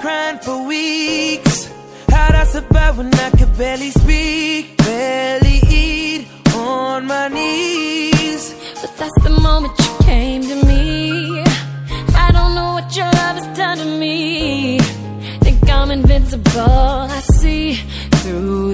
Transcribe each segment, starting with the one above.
crying for weeks. How'd I survive when I could barely speak, barely eat on my knees? But that's the moment you came to me. I don't know what your love has done to me. Think I'm invincible. I see through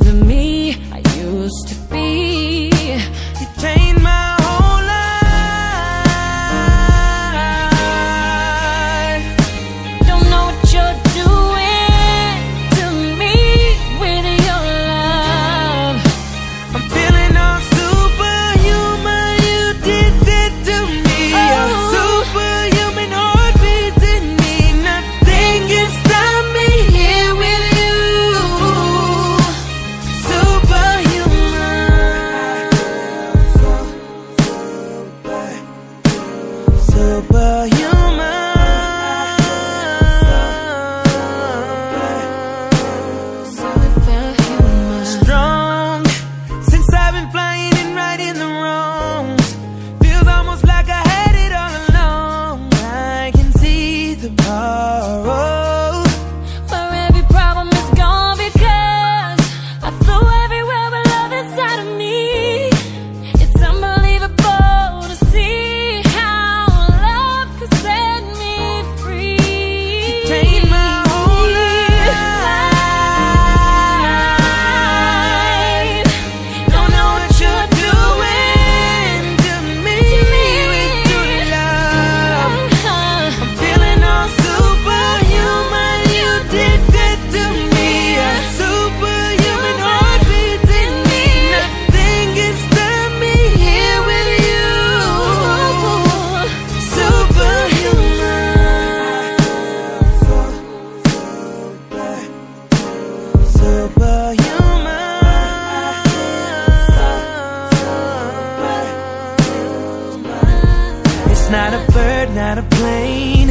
not a bird, not a plane.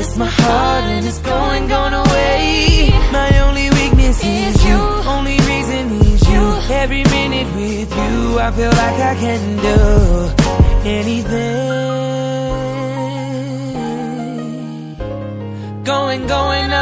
It's my heart and it's going, going away. My only weakness is you. Only reason is you. Every minute with you, I feel like I can do anything. Going, going.